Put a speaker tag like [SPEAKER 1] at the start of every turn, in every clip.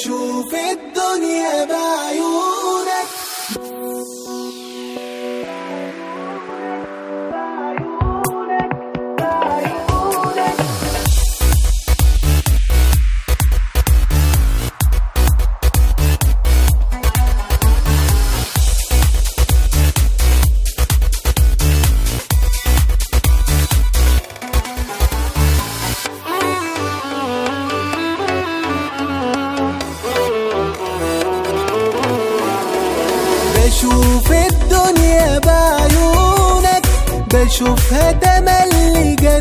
[SPEAKER 1] أشوف الدنيا بقى بشوف الدنيا بعيونك بشوفها تملي جنبك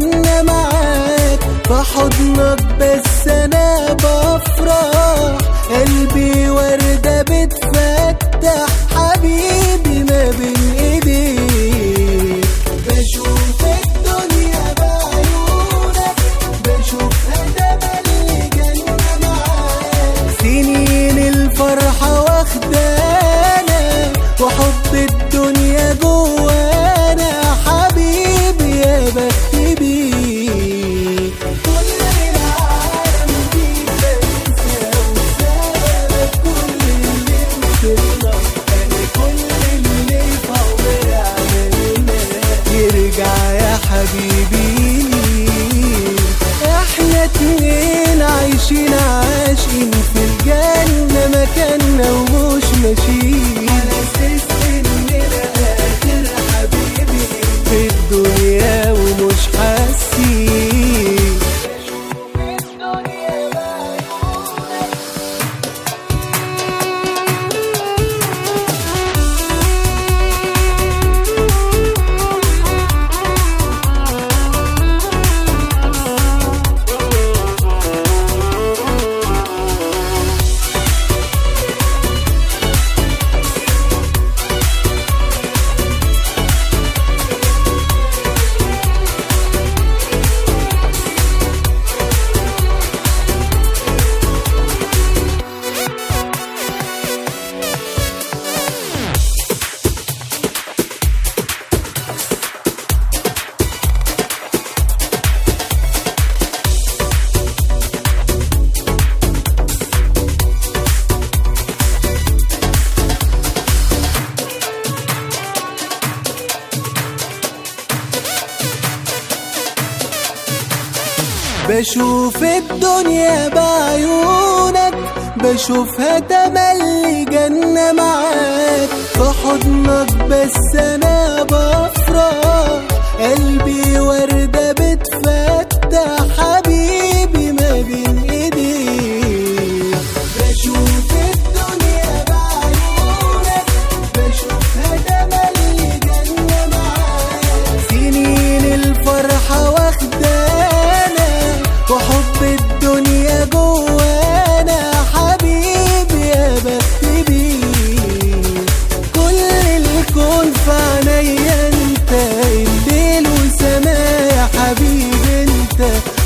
[SPEAKER 1] حبيبي. إحنا اتنين عايشين عاشقين في الجنة. بشوف الدنيا بعيونك بشوفها تملي جنة معاك. في حضنك بس أنا بقى